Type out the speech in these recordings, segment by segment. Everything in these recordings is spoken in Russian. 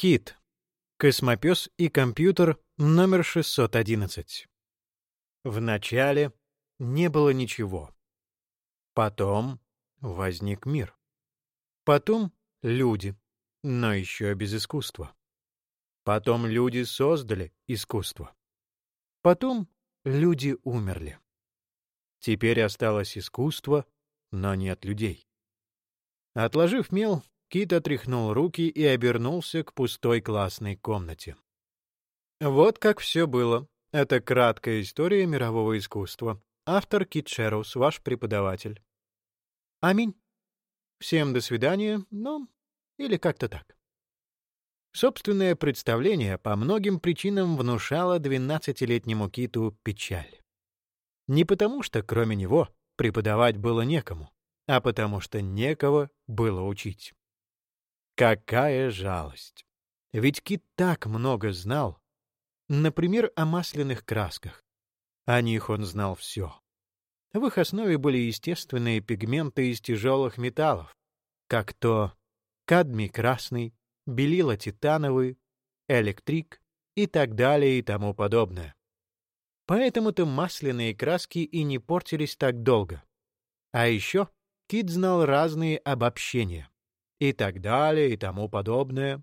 Кит. Космопес и компьютер номер 611. Вначале не было ничего. Потом возник мир. Потом люди, но еще без искусства. Потом люди создали искусство. Потом люди умерли. Теперь осталось искусство, но нет людей. Отложив мел, Кит отряхнул руки и обернулся к пустой классной комнате. Вот как все было. Это краткая история мирового искусства. Автор Кит Шерус, ваш преподаватель. Аминь. Всем до свидания, ну, или как-то так. Собственное представление по многим причинам внушало двенадцатилетнему Киту печаль. Не потому, что кроме него преподавать было некому, а потому что некого было учить. Какая жалость! Ведь Кит так много знал. Например, о масляных красках. О них он знал все. В их основе были естественные пигменты из тяжелых металлов, как то кадмий красный, белила титановый, электрик и так далее и тому подобное. Поэтому-то масляные краски и не портились так долго. А еще Кит знал разные обобщения и так далее и тому подобное.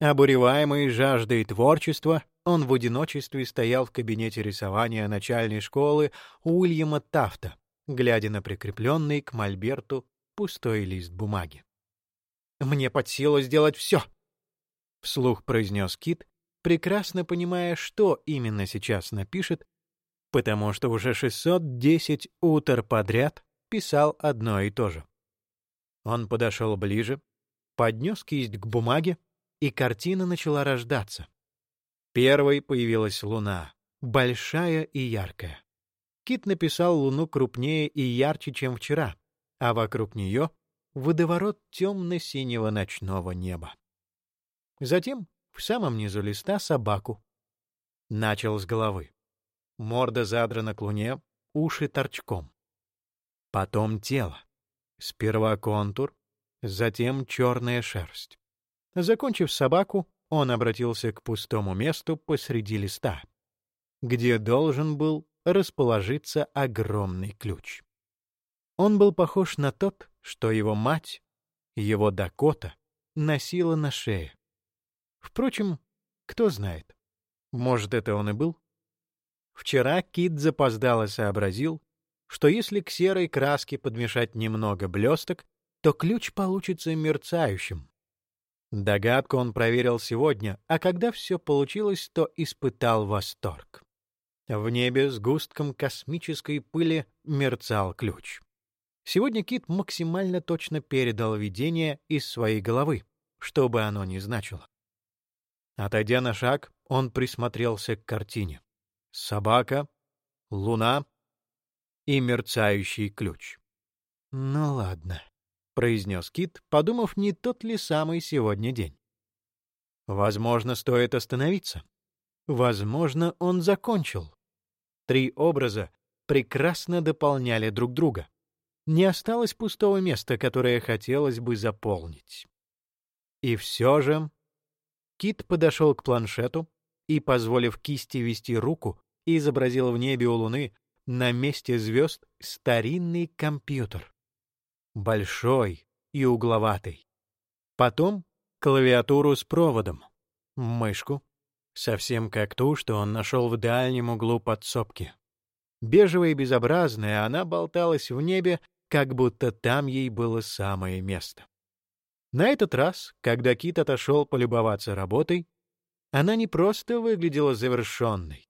Обуреваемый жаждой творчества, он в одиночестве стоял в кабинете рисования начальной школы Уильяма Тафта, глядя на прикрепленный к мольберту пустой лист бумаги. «Мне под силу сделать все!» — вслух произнес Кит, прекрасно понимая, что именно сейчас напишет, потому что уже 610 утр подряд писал одно и то же. Он подошел ближе, поднес кисть к бумаге, и картина начала рождаться. Первой появилась луна, большая и яркая. Кит написал луну крупнее и ярче, чем вчера, а вокруг нее — водоворот темно-синего ночного неба. Затем в самом низу листа собаку. Начал с головы. Морда задрана к луне, уши торчком. Потом тело. Сперва контур, затем черная шерсть. Закончив собаку, он обратился к пустому месту посреди листа, где должен был расположиться огромный ключ. Он был похож на тот, что его мать, его Дакота, носила на шее. Впрочем, кто знает, может, это он и был? Вчера Кит запоздало сообразил, что если к серой краске подмешать немного блесток, то ключ получится мерцающим. Догадку он проверил сегодня, а когда все получилось, то испытал восторг. В небе с густком космической пыли мерцал ключ. Сегодня Кит максимально точно передал видение из своей головы, что бы оно ни значило. Отойдя на шаг, он присмотрелся к картине. Собака, луна, и мерцающий ключ. «Ну ладно», — произнес Кит, подумав, не тот ли самый сегодня день. «Возможно, стоит остановиться. Возможно, он закончил». Три образа прекрасно дополняли друг друга. Не осталось пустого места, которое хотелось бы заполнить. И все же Кит подошел к планшету и, позволив кисти вести руку, изобразил в небе у Луны на месте звезд старинный компьютер. Большой и угловатый. Потом клавиатуру с проводом, мышку, совсем как ту, что он нашел в дальнем углу подсобки. Бежевая и безобразная, она болталась в небе, как будто там ей было самое место. На этот раз, когда Кит отошел полюбоваться работой, она не просто выглядела завершенной.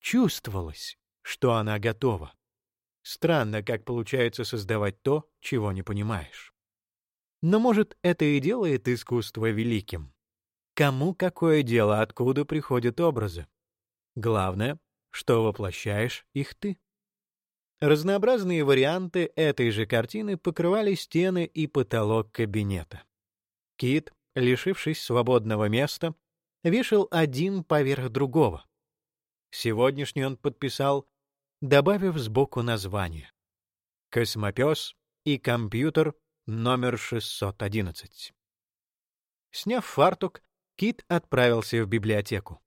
Чувствовалась, что она готова. Странно, как получается создавать то, чего не понимаешь. Но, может, это и делает искусство великим. Кому какое дело, откуда приходят образы? Главное, что воплощаешь их ты. Разнообразные варианты этой же картины покрывали стены и потолок кабинета. Кит, лишившись свободного места, вешал один поверх другого. Сегодняшний он подписал добавив сбоку название. Космопес и компьютер номер 611. Сняв фартук, Кит отправился в библиотеку.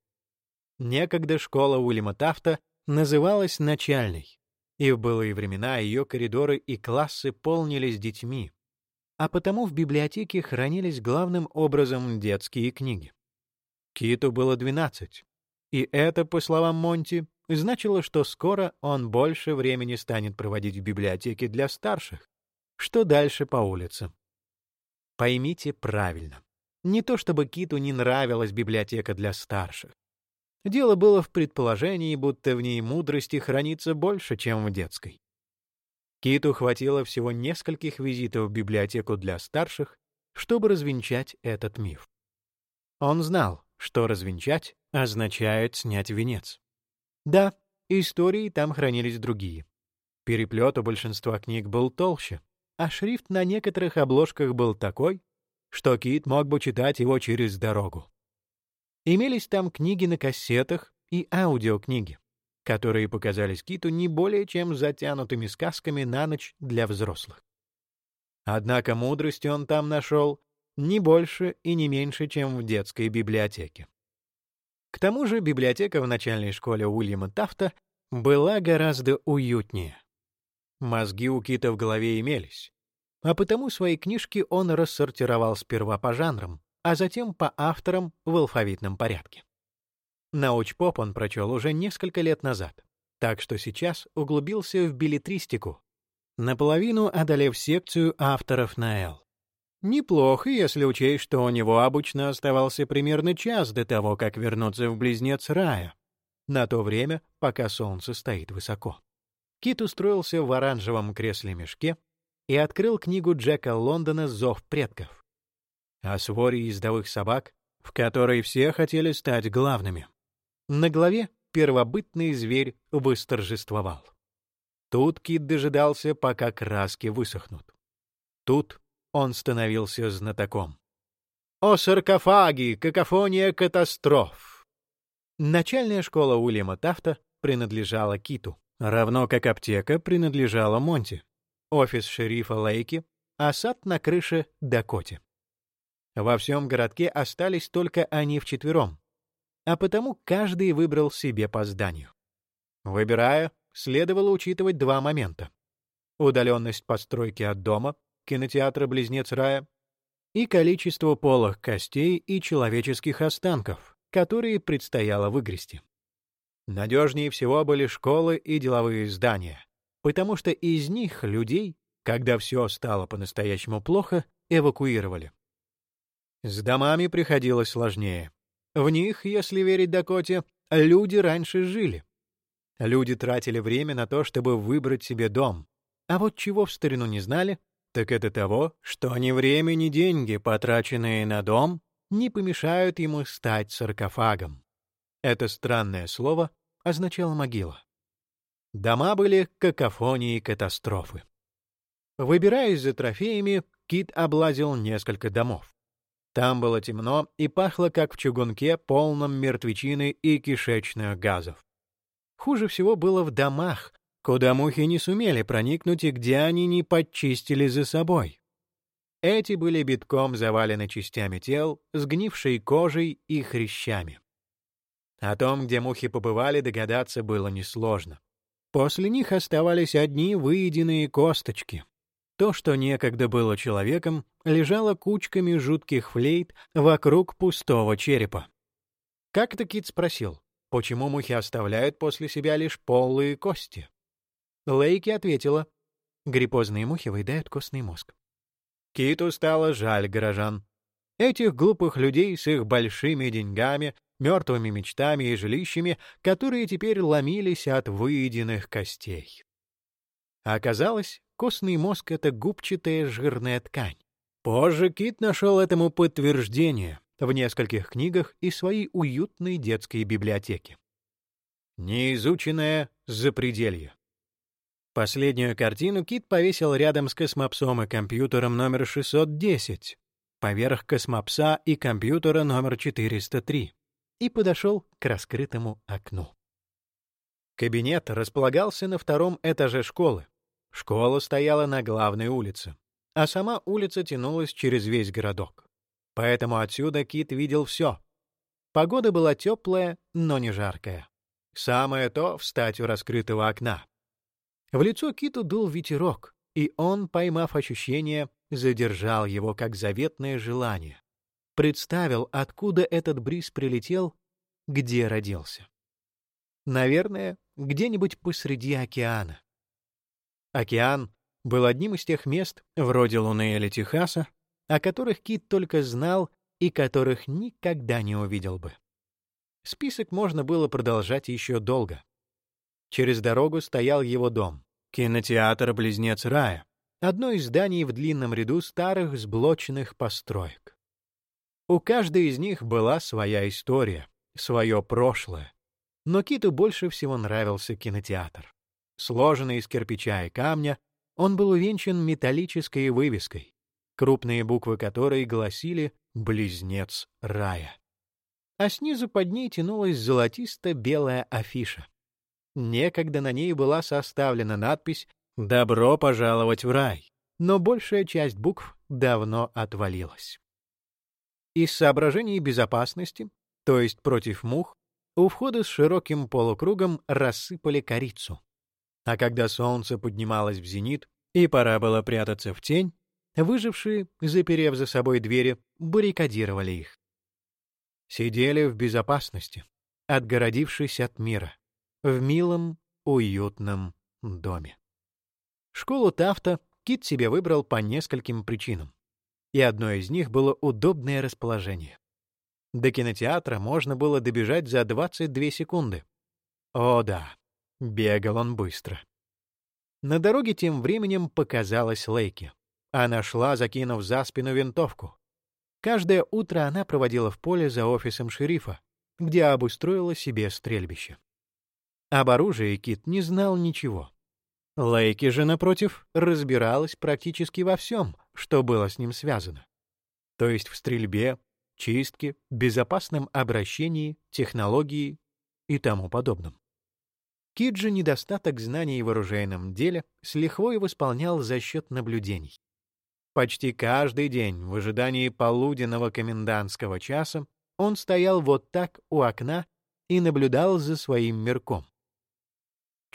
Некогда школа Уильяма Тафта называлась начальной, и в былые времена ее коридоры и классы полнились детьми, а потому в библиотеке хранились главным образом детские книги. Киту было 12, и это, по словам Монти, значило, что скоро он больше времени станет проводить в библиотеке для старших, что дальше по улице. Поймите правильно. Не то чтобы Киту не нравилась библиотека для старших. Дело было в предположении, будто в ней мудрости хранится больше, чем в детской. Киту хватило всего нескольких визитов в библиотеку для старших, чтобы развенчать этот миф. Он знал, что развенчать означает снять венец. Да, истории там хранились другие. Переплет у большинства книг был толще, а шрифт на некоторых обложках был такой, что Кит мог бы читать его через дорогу. Имелись там книги на кассетах и аудиокниги, которые показались Киту не более чем затянутыми сказками на ночь для взрослых. Однако мудрости он там нашел не больше и не меньше, чем в детской библиотеке. К тому же библиотека в начальной школе Уильяма Тафта была гораздо уютнее. Мозги у Кита в голове имелись, а потому свои книжки он рассортировал сперва по жанрам, а затем по авторам в алфавитном порядке. Научпоп он прочел уже несколько лет назад, так что сейчас углубился в билетристику, наполовину одолев секцию авторов на «Л». Неплохо, если учесть, что у него обычно оставался примерно час до того, как вернуться в Близнец Рая, на то время, пока солнце стоит высоко. Кит устроился в оранжевом кресле-мешке и открыл книгу Джека Лондона «Зов предков» о своре ездовых собак, в которой все хотели стать главными. На главе первобытный зверь восторжествовал. Тут Кит дожидался, пока краски высохнут. Тут он становился знатоком. О саркофаги! Какофония катастроф! Начальная школа Уильяма Тафта принадлежала Киту, равно как аптека принадлежала Монти, офис шерифа Лейки, а сад на крыше — Дакоте. Во всем городке остались только они вчетвером, а потому каждый выбрал себе по зданию. Выбирая, следовало учитывать два момента. Удаленность постройки от дома кинотеатра «Близнец рая» и количество полых костей и человеческих останков, которые предстояло выгрести. Надежнее всего были школы и деловые здания, потому что из них людей, когда все стало по-настоящему плохо, эвакуировали. С домами приходилось сложнее. В них, если верить Дакоте, люди раньше жили. Люди тратили время на то, чтобы выбрать себе дом. А вот чего в старину не знали, так это того, что ни время, ни деньги, потраченные на дом, не помешают ему стать саркофагом. Это странное слово означало могила. Дома были какофонией катастрофы. Выбираясь за трофеями, Кит облазил несколько домов. Там было темно и пахло, как в чугунке, полном мертвечины и кишечных газов. Хуже всего было в домах, куда мухи не сумели проникнуть и где они не подчистили за собой. Эти были битком завалены частями тел, сгнившей кожей и хрящами. О том, где мухи побывали, догадаться было несложно. После них оставались одни выеденные косточки. То, что некогда было человеком, лежало кучками жутких флейт вокруг пустого черепа. Как-то Кит спросил, почему мухи оставляют после себя лишь полые кости? Лейки ответила, гриппозные мухи выедают костный мозг. Киту стало жаль горожан. Этих глупых людей с их большими деньгами, мертвыми мечтами и жилищами, которые теперь ломились от выеденных костей. оказалось, костный мозг — это губчатая жирная ткань. Позже Кит нашел этому подтверждение в нескольких книгах из своей уютной детской библиотеки. Неизученное запределье. Последнюю картину Кит повесил рядом с космопсом и компьютером номер 610, поверх космопса и компьютера номер 403, и подошел к раскрытому окну. Кабинет располагался на втором этаже школы. Школа стояла на главной улице, а сама улица тянулась через весь городок. Поэтому отсюда Кит видел все. Погода была теплая, но не жаркая. Самое то встать у раскрытого окна. В лицо Киту дул ветерок, и он, поймав ощущение, задержал его как заветное желание. Представил, откуда этот бриз прилетел, где родился. Наверное, где-нибудь посреди океана. Океан был одним из тех мест, вроде Луны или Техаса, о которых Кит только знал и которых никогда не увидел бы. Список можно было продолжать еще долго. Через дорогу стоял его дом, кинотеатр «Близнец рая», одно из зданий в длинном ряду старых сблоченных построек. У каждой из них была своя история, свое прошлое. Но Киту больше всего нравился кинотеатр. Сложенный из кирпича и камня, он был увенчан металлической вывеской, крупные буквы которой гласили «Близнец рая». А снизу под ней тянулась золотисто-белая афиша. Некогда на ней была составлена надпись «Добро пожаловать в рай», но большая часть букв давно отвалилась. Из соображений безопасности, то есть против мух, у входа с широким полукругом рассыпали корицу. А когда солнце поднималось в зенит, и пора было прятаться в тень, выжившие, заперев за собой двери, баррикадировали их. Сидели в безопасности, отгородившись от мира, в милом, уютном доме. Школу Тафта Кит себе выбрал по нескольким причинам, и одной из них было удобное расположение. До кинотеатра можно было добежать за 22 секунды. О да, бегал он быстро. На дороге тем временем показалась Лейки. Она шла, закинув за спину винтовку. Каждое утро она проводила в поле за офисом шерифа, где обустроила себе стрельбище. Об оружии Кит не знал ничего. Лейки же, напротив, разбиралась практически во всем, что было с ним связано. То есть в стрельбе, чистке, безопасном обращении, технологии и тому подобном. Кит же недостаток знаний в оружейном деле с лихвой восполнял за счет наблюдений. Почти каждый день в ожидании полуденного комендантского часа он стоял вот так у окна и наблюдал за своим мирком.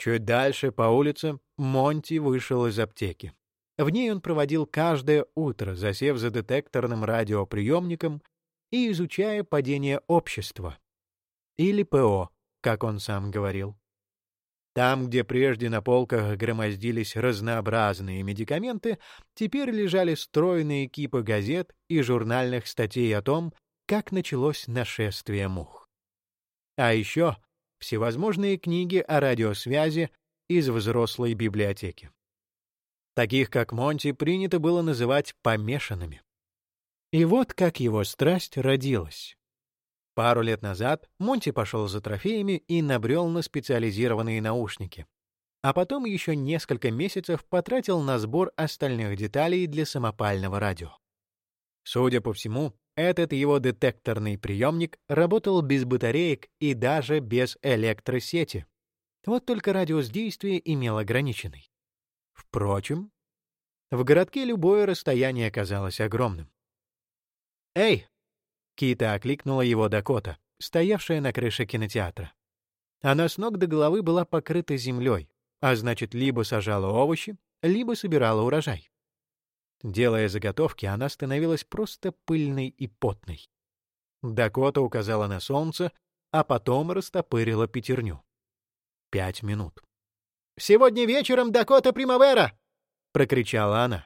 Чуть дальше по улице Монти вышел из аптеки. В ней он проводил каждое утро, засев за детекторным радиоприемником и изучая падение общества. Или ПО, как он сам говорил. Там, где прежде на полках громоздились разнообразные медикаменты, теперь лежали стройные кипы газет и журнальных статей о том, как началось нашествие мух. А еще всевозможные книги о радиосвязи из взрослой библиотеки. Таких, как Монти, принято было называть помешанными. И вот как его страсть родилась. Пару лет назад Монти пошел за трофеями и набрел на специализированные наушники. А потом еще несколько месяцев потратил на сбор остальных деталей для самопального радио. Судя по всему, этот его детекторный приемник работал без батареек и даже без электросети. Вот только радиус действия имел ограниченный. Впрочем, в городке любое расстояние казалось огромным. «Эй!» — Кита окликнула его Дакота, стоявшая на крыше кинотеатра. Она с ног до головы была покрыта землей, а значит, либо сажала овощи, либо собирала урожай. Делая заготовки, она становилась просто пыльной и потной. Дакота указала на солнце, а потом растопырила пятерню. Пять минут. «Сегодня вечером Дакота Примавера!» — прокричала она.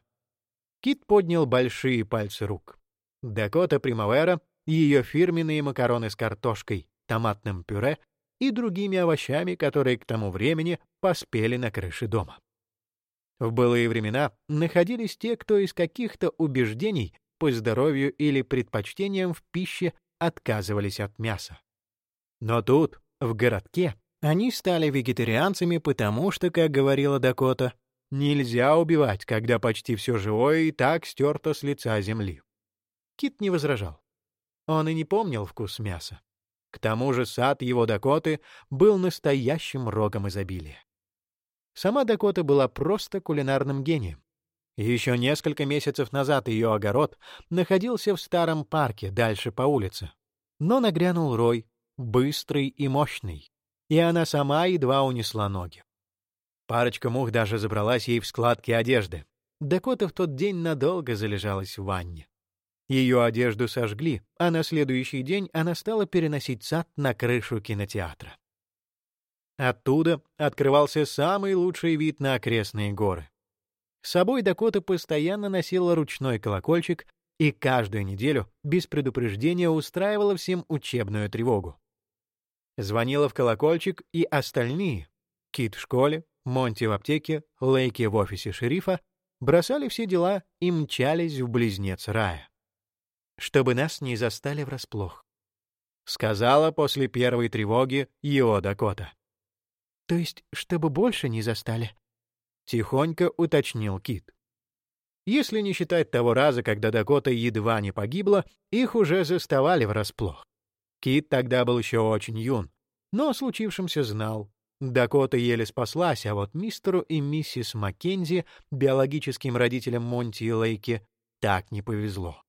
Кит поднял большие пальцы рук. Дакота Примавера, ее фирменные макароны с картошкой, томатным пюре и другими овощами, которые к тому времени поспели на крыше дома. В былые времена находились те, кто из каких-то убеждений по здоровью или предпочтениям в пище отказывались от мяса. Но тут, в городке, они стали вегетарианцами, потому что, как говорила Дакота, нельзя убивать, когда почти все живое и так стерто с лица земли. Кит не возражал. Он и не помнил вкус мяса. К тому же сад его Дакоты был настоящим рогом изобилия. Сама Дакота была просто кулинарным гением. Еще несколько месяцев назад ее огород находился в старом парке дальше по улице. Но нагрянул рой, быстрый и мощный, и она сама едва унесла ноги. Парочка мух даже забралась ей в складки одежды. Дакота в тот день надолго залежалась в ванне. Ее одежду сожгли, а на следующий день она стала переносить сад на крышу кинотеатра. Оттуда открывался самый лучший вид на окрестные горы. С собой Дакота постоянно носила ручной колокольчик и каждую неделю без предупреждения устраивала всем учебную тревогу. Звонила в колокольчик и остальные — Кит в школе, Монти в аптеке, Лейки в офисе шерифа — бросали все дела и мчались в близнец рая. Чтобы нас не застали врасплох. Сказала после первой тревоги Йо Дакота. То есть, чтобы больше не застали? — тихонько уточнил Кит. Если не считать того раза, когда Дакота едва не погибла, их уже заставали врасплох. Кит тогда был еще очень юн, но о случившемся знал. Дакота еле спаслась, а вот мистеру и миссис Маккензи, биологическим родителям Монти и Лейки, так не повезло.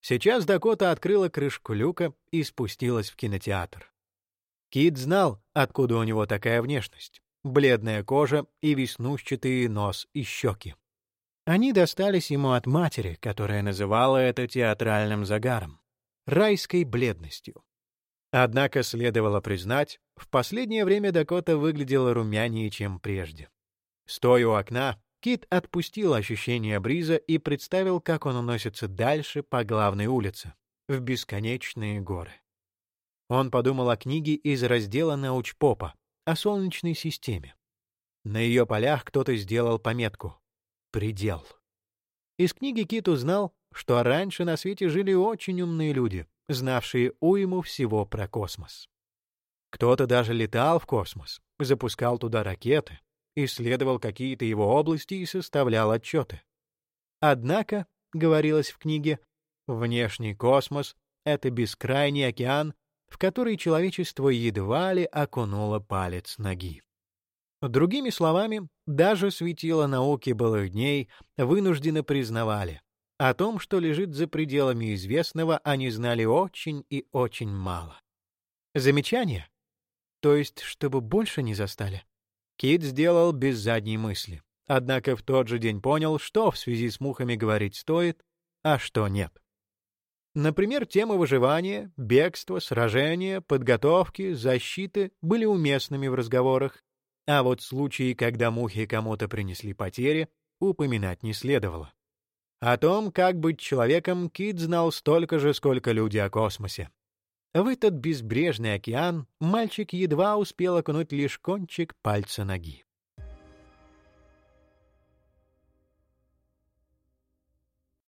Сейчас Дакота открыла крышку люка и спустилась в кинотеатр. Кит знал, откуда у него такая внешность бледная кожа и веснушчатый нос и щеки. Они достались ему от матери, которая называла это театральным загаром, райской бледностью. Однако следовало признать, в последнее время Дакота выглядела румянее, чем прежде. Стоя у окна, Кит отпустил ощущение бриза и представил, как он уносится дальше по главной улице, в бесконечные горы. Он подумал о книге из раздела научпопа, о Солнечной системе. На ее полях кто-то сделал пометку «Предел». Из книги Кит узнал, что раньше на свете жили очень умные люди, знавшие уйму всего про космос. Кто-то даже летал в космос, запускал туда ракеты, исследовал какие-то его области и составлял отчеты. Однако, говорилось в книге, внешний космос — это бескрайний океан в который человечество едва ли окунуло палец ноги. Другими словами, даже светило науки былых дней вынужденно признавали, о том, что лежит за пределами известного, они знали очень и очень мало. Замечание? То есть, чтобы больше не застали? Кит сделал без задней мысли, однако в тот же день понял, что в связи с мухами говорить стоит, а что нет. Например, темы выживания, бегства, сражения, подготовки, защиты были уместными в разговорах, а вот случаи, когда мухи кому-то принесли потери, упоминать не следовало. О том, как быть человеком, Кит знал столько же, сколько люди о космосе. В этот безбрежный океан мальчик едва успел окунуть лишь кончик пальца ноги.